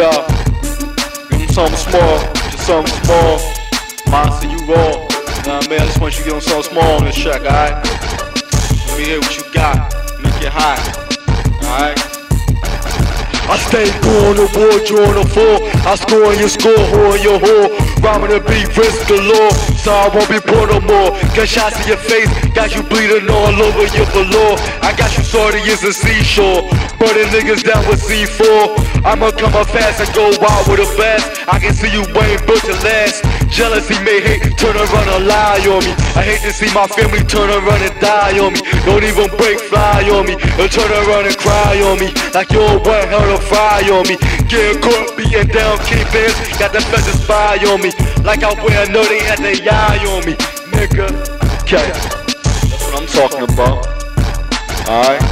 Yeah, give them something small, just something small. Monster, you raw. Nah, man, I just want you to get on something small on this track, alright? Let me hear what you got. Make it hot? I stay going to war, drawing a four. I score on your score, whore on your whore. Rhyming the beat, risk galore. So I won't be poor no more. shots in your face, got you bleeding all over your velour. I got you sorry as a seashore. Burning niggas down with C4. I'ma come up fast and go wild with a blast. I can see you Wayne Bush at last. Jealousy may hate, turn around and lie on me. I hate to see my family turn around and die on me. Don't even break fly on me. Or turn around and cry on me. Like you're wet hell to fry on me. Getting caught beating down kingpins. Got the feathers spy on me. Like I wear a nutty at the eye on me. Nigga. Okay. That's what I'm talking about. Alright?